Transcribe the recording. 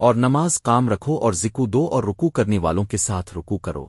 اور نماز کام رکھو اور ذکو دو اور رکو کرنے والوں کے ساتھ رکو کرو۔